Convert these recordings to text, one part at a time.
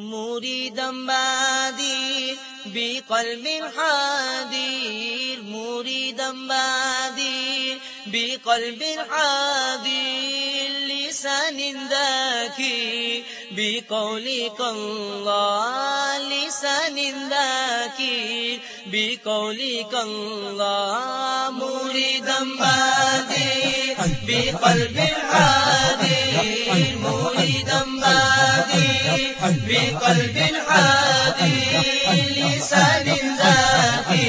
موری دمبادی be قلب حادیر موری دمبادی be قلب حادیر لسان ذاکی بی قولی کنگا لسان ذاکی بی قولی کنگا موری دمبادی بی قلب حادیر موری بادي بقلب حاضر لسان ذاكي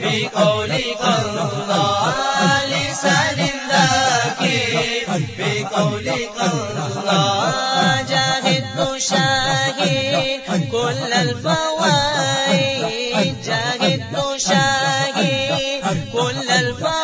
بقولك الله لسان ذاكي بقولك الله جاهد شاهي كل الفوائد جاهد شاهي كل الفوائد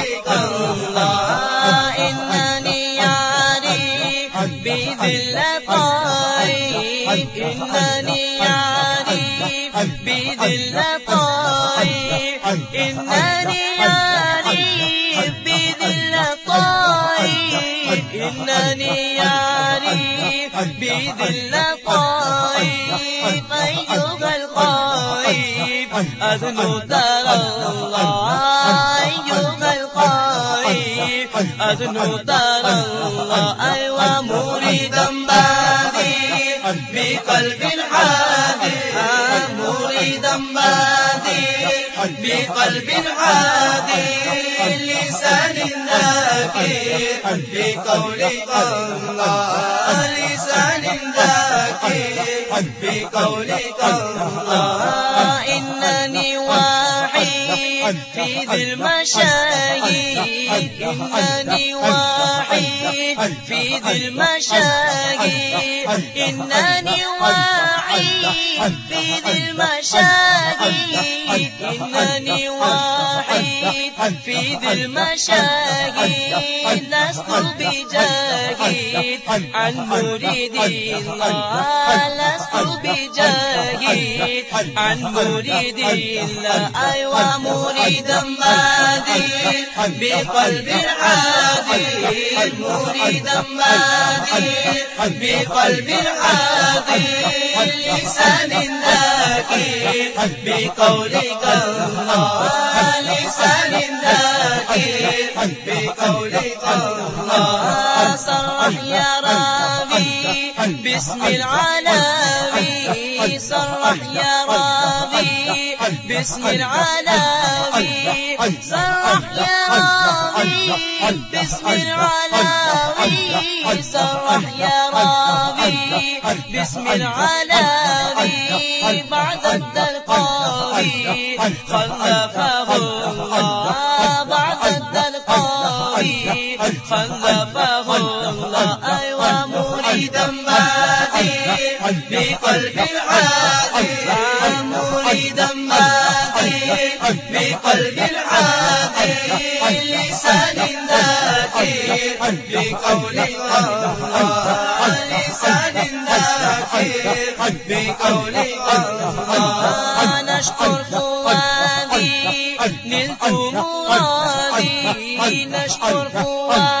طائف إنني ياري بذل طائف إنني ياري بذل طائف إنني ياري بذل طائف أيها القائف أذنو ترى الله أيها القائف بقلب حادي مريدا بادي بقلب حادي لسان ذاكر بقولك الله لسان ذاكر بقولك الله إنني في ذي المشاهد إنني واحد في ذي المشاهد إنني واحد في ذي المشاهد إنني واحد في ذي لست بجاهد عن مريد الله لست بجاهد عن مريد الله أيوة مريدا مادي بقلب عادي مريدا مادي بقلب عادي لسان ذاكي بقولك الله لسان ذاكي بقولك الله صرح يا ربي باسم العالمي صرح يا ربي باسم العالمي صرح يا ربي باسم العالمي صرح يا ربي باسم بعد الدلقاوي خلفه الله بعد الدلقاوي خلفه الله أيوة مريدا بادي بقلب العادي مريدا بقلب العادي لسان ذاكر بقولك الله لسان ذاكر بقولك الله نشكر فؤادي نلت مرادي نشكر فؤادي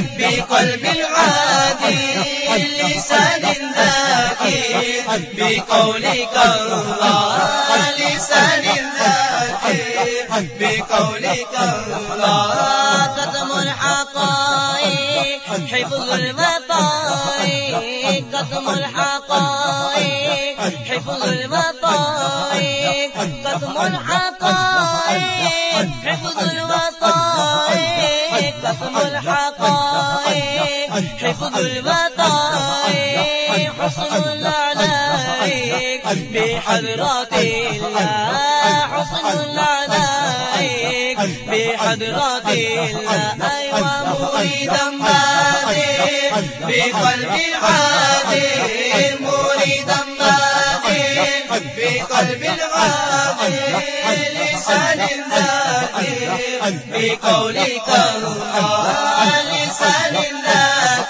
بقلب العادي لسان ذاكر بقولك الله لسان ذاكر بقولك الله قدم الحقائق حفظ المطائق قدم الحقائق حفظ المطائق قدم الحقائق مريدا مادي بقلب العادي لسان ذاكر بقولك الله لسان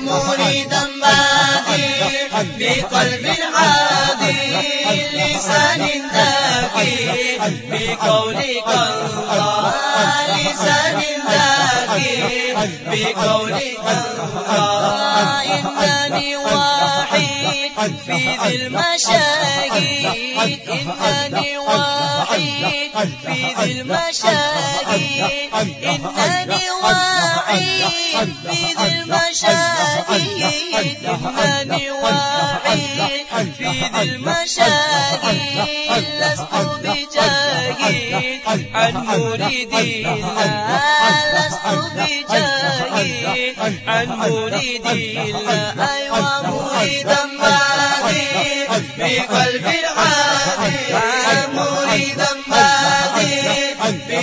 مريدا باغي إنني واحد في ذي المشاهد إنني واحد في ذي المشاهد إنني واحد في ذي المشاهد إنني واحد في ذي المشاهد لست بجاهد عن مريد لست بجاهد عن مريد أيوة مريدا ماضي بقلب العادي مريدا